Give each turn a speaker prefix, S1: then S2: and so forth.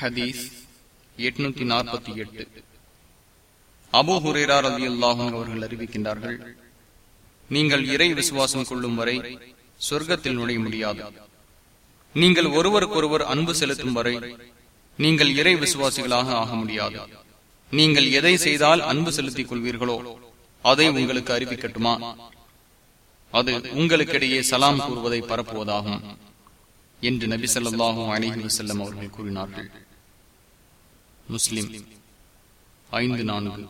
S1: ஹதீஸ் எட்நூத்தி நாற்பத்தி எட்டு. அபு ஹுரேரார் அலி அல்லாஹும் அவர்கள் அறிவிக்கின்றார்கள் நீங்கள் இறை விசுவாசம் கொள்ளும் வரை சொர்க்கத்தில் நுழைய முடியாது. நீங்கள் ஒருவருக்கொருவர் அன்பு செலுத்தும் வரை நீங்கள் இறை விசுவாசிகளாக ஆக முடியாது. நீங்கள் எதை செய்தால் அன்பு செலுத்திக் கொள்வீர்களோ அதை உங்களுக்கு அறிவிக்கட்டுமா? அது உங்களுக்கிடையே சலாம் கூறுவதை பரப்புவதாகும் என்று நபி சொல்லாஹும் அலிஹி வசல்லம் அவர்கள் கூறினார்கள். முஸ்லிம். ஐந்து நான்கு.